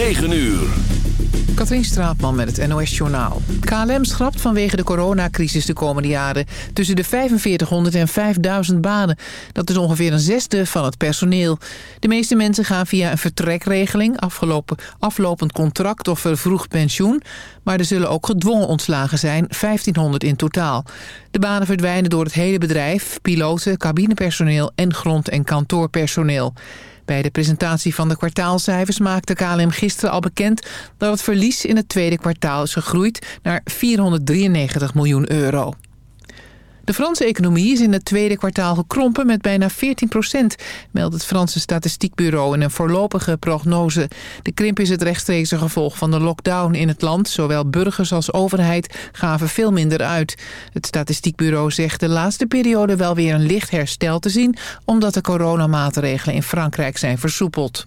9 uur. Katrien Straatman met het NOS-journaal. KLM schrapt vanwege de coronacrisis de komende jaren... tussen de 4500 en 5000 banen. Dat is ongeveer een zesde van het personeel. De meeste mensen gaan via een vertrekregeling... Afgelopen, aflopend contract of vervroegd pensioen... maar er zullen ook gedwongen ontslagen zijn, 1500 in totaal. De banen verdwijnen door het hele bedrijf... piloten, cabinepersoneel en grond- en kantoorpersoneel. Bij de presentatie van de kwartaalcijfers maakte KLM gisteren al bekend... dat het verlies in het tweede kwartaal is gegroeid naar 493 miljoen euro. De Franse economie is in het tweede kwartaal gekrompen met bijna 14 procent, meldt het Franse statistiekbureau in een voorlopige prognose. De krimp is het rechtstreekse gevolg van de lockdown in het land. Zowel burgers als overheid gaven veel minder uit. Het statistiekbureau zegt de laatste periode wel weer een licht herstel te zien, omdat de coronamaatregelen in Frankrijk zijn versoepeld.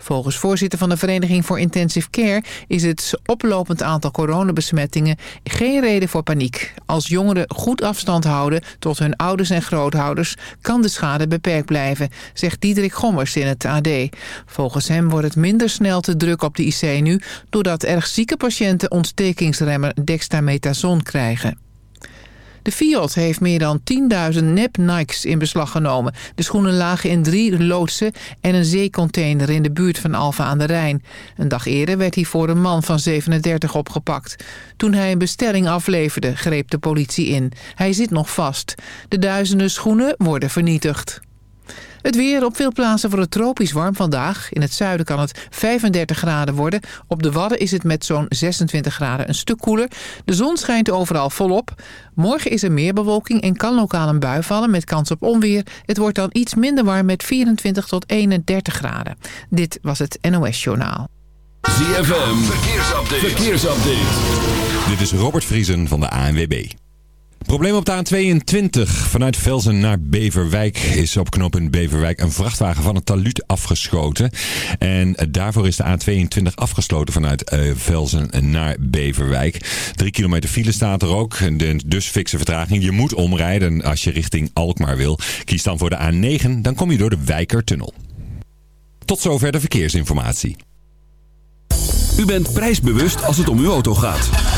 Volgens voorzitter van de Vereniging voor Intensive Care is het oplopend aantal coronabesmettingen geen reden voor paniek. Als jongeren goed afstand houden tot hun ouders en grootouders kan de schade beperkt blijven, zegt Diederik Gommers in het AD. Volgens hem wordt het minder snel te druk op de IC nu doordat erg zieke patiënten ontstekingsremmer dextamethason krijgen. De Fiat heeft meer dan 10.000 nep-Nikes in beslag genomen. De schoenen lagen in drie loodsen en een zeecontainer in de buurt van Alfa aan de Rijn. Een dag eerder werd hij voor een man van 37 opgepakt. Toen hij een bestelling afleverde, greep de politie in. Hij zit nog vast. De duizenden schoenen worden vernietigd. Het weer op veel plaatsen voor het tropisch warm vandaag. In het zuiden kan het 35 graden worden. Op de Wadden is het met zo'n 26 graden een stuk koeler. De zon schijnt overal volop. Morgen is er meer bewolking en kan lokaal een bui vallen met kans op onweer. Het wordt dan iets minder warm met 24 tot 31 graden. Dit was het NOS Journaal. ZFM, verkeersupdate. verkeersupdate. Dit is Robert Vriesen van de ANWB. Probleem op de A22. Vanuit Velzen naar Beverwijk is op knooppunt Beverwijk een vrachtwagen van het taluut afgeschoten. En daarvoor is de A22 afgesloten vanuit uh, Velzen naar Beverwijk. Drie kilometer file staat er ook. Dus fikse vertraging. Je moet omrijden als je richting Alkmaar wil. Kies dan voor de A9, dan kom je door de Wijkertunnel. Tot zover de verkeersinformatie. U bent prijsbewust als het om uw auto gaat.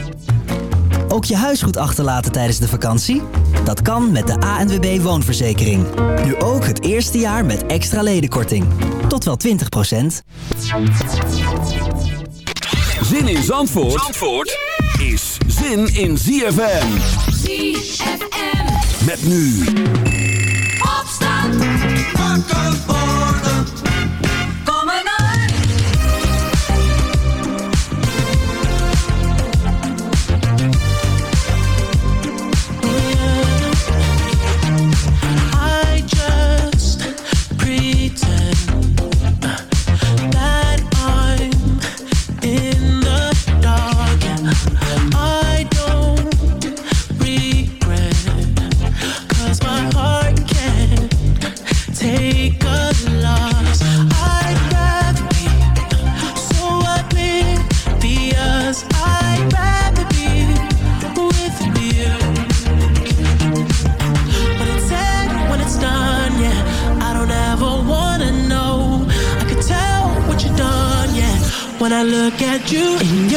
Ook je huis goed achterlaten tijdens de vakantie? Dat kan met de ANWB Woonverzekering. Nu ook het eerste jaar met extra ledenkorting. Tot wel 20% Zin in Zandvoort, Zandvoort is zin in ZFM. ZFM. Met nu. Opstand. Wakker worden. Look at you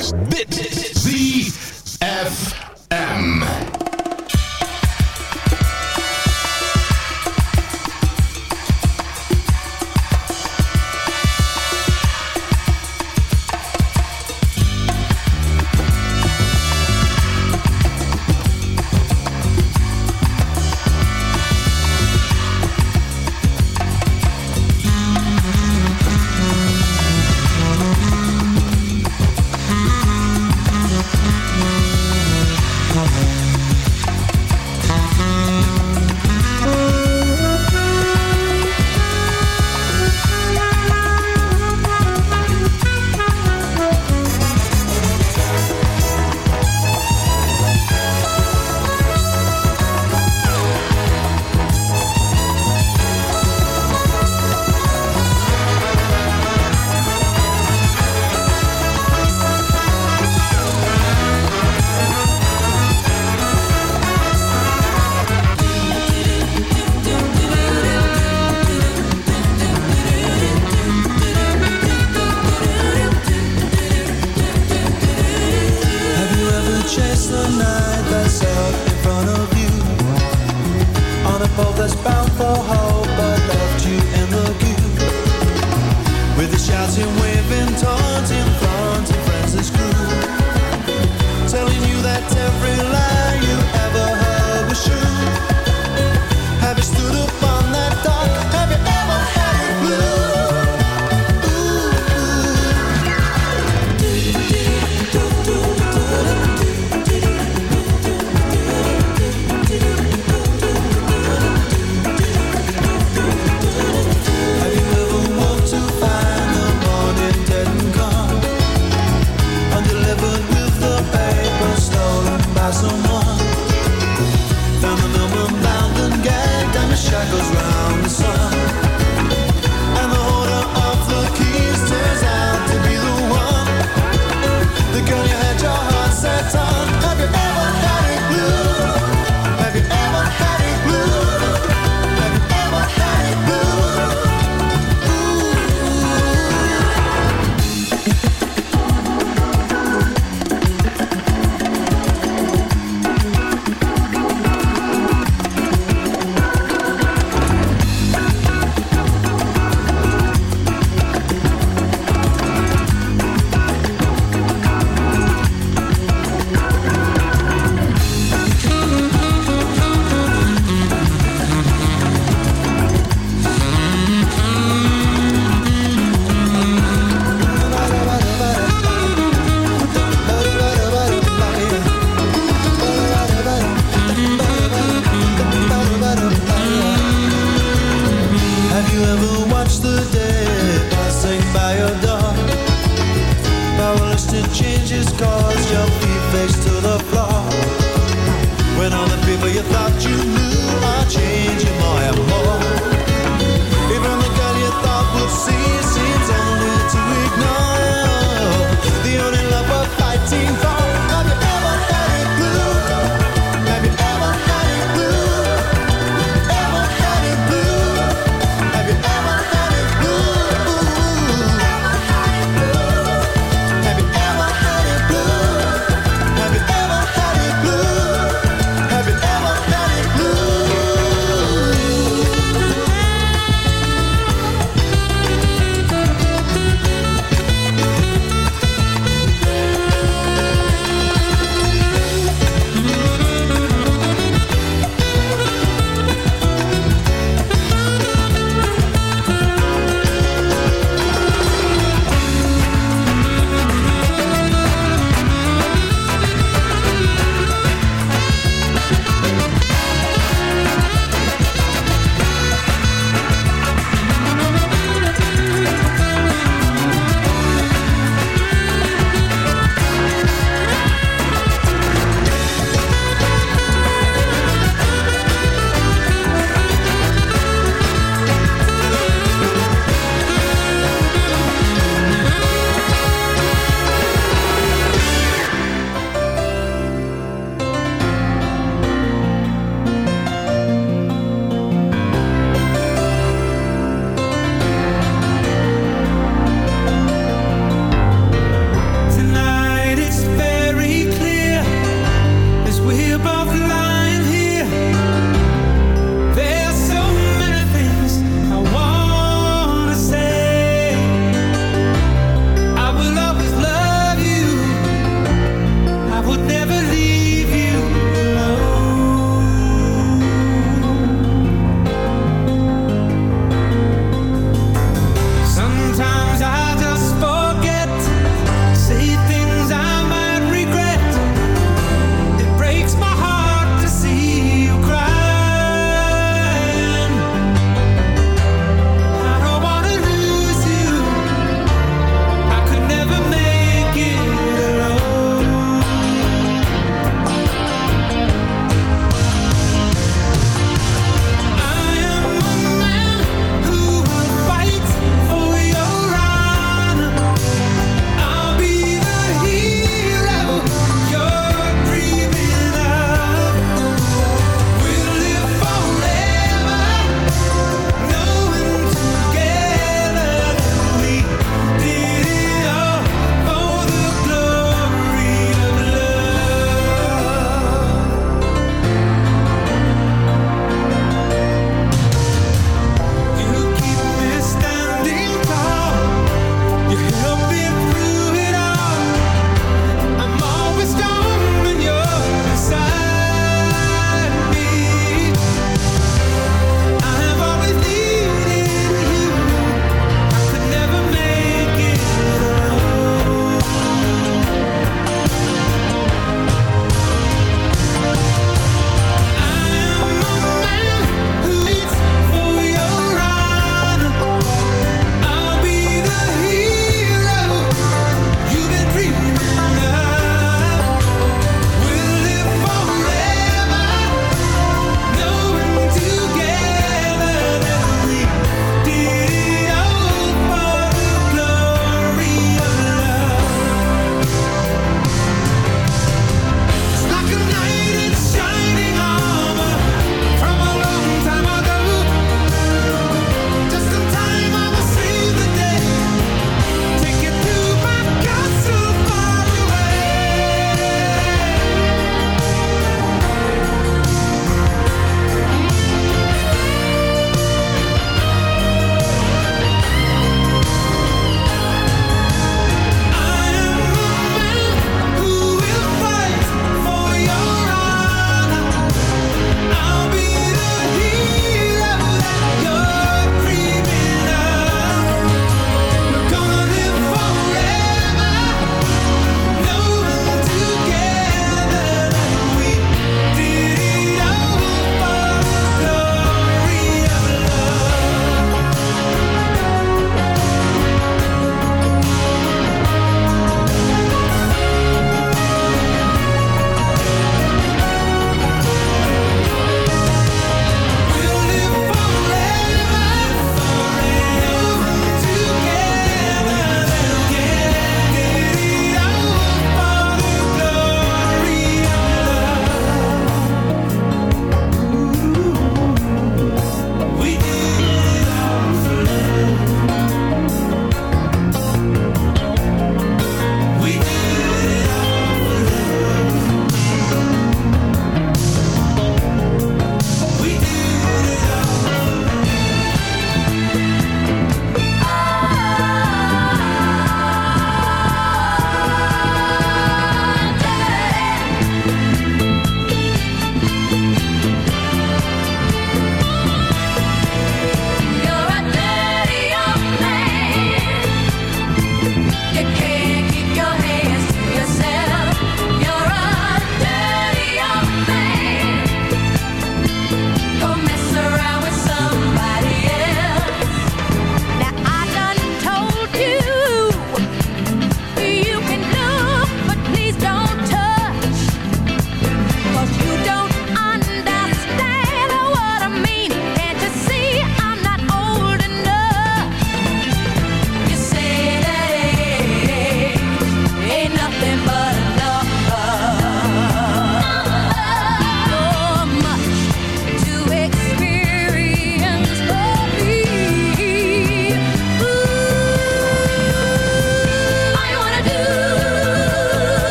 is dit.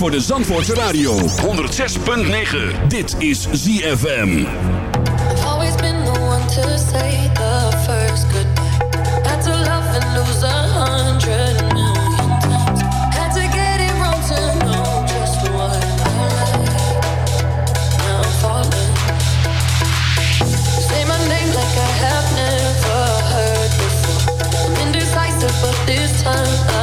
Voor de Zandvoortse Radio. 106.9. Dit is ZFM. I've always been the one to say the first goodbye. Had to love and lose a hundred million times. Had to get it wrong to know just what I like. Now I'm falling. Say my name like I have never heard before. I'm indecisive, but this time I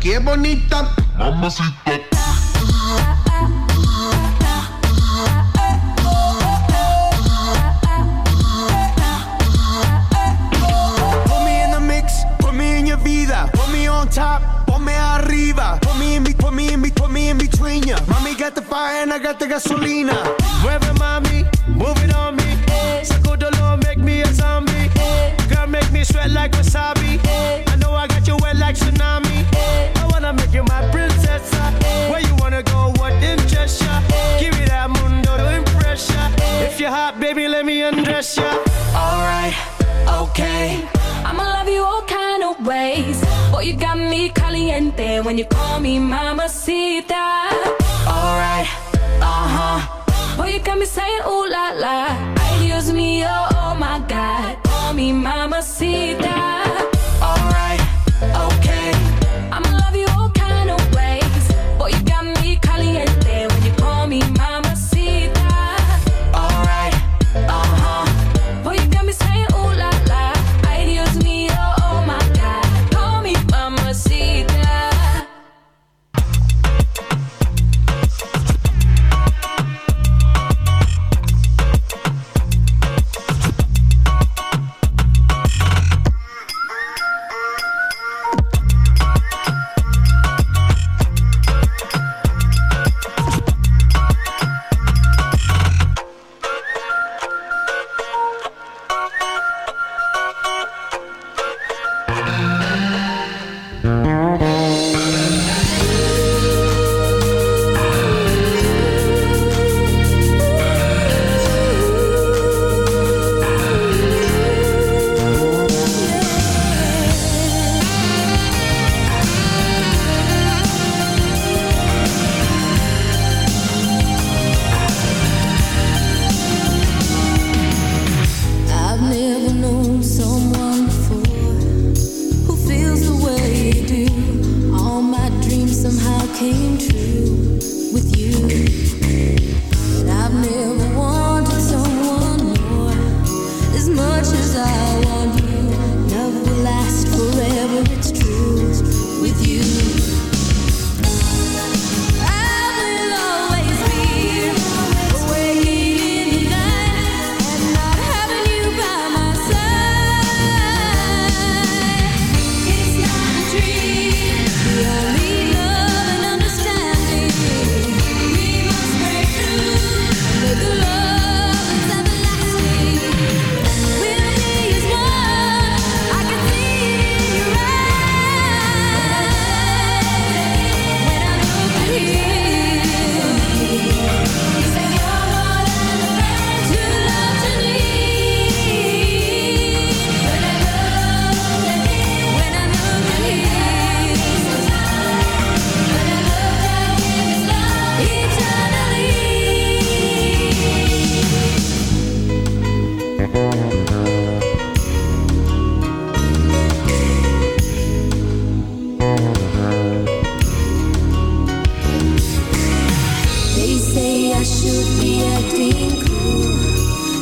qué bonita. Mamacita. Put me in the mix, put me in your vida, put me on top, put me arriba, put me in, put me in, put me in between ya. Mommy got the fire and I got the gasolina. Wherever mommy, move it on me. Sacudalo, make me a zombie. Girl, make me sweat like wasabi. I know I got you wet like tsunami. You're my princess. Eh? Where you wanna go? What? Give me that mundo. If you're hot, baby, let me undress. Alright, okay. I'ma love you all kind of ways. Boy, you got me caliente when you call me mamacita. Alright, uh huh. Boy, you got me saying ooh la la. Excuse me, oh, oh my God. Call me mamacita.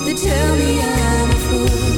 they tell me I'm a fool.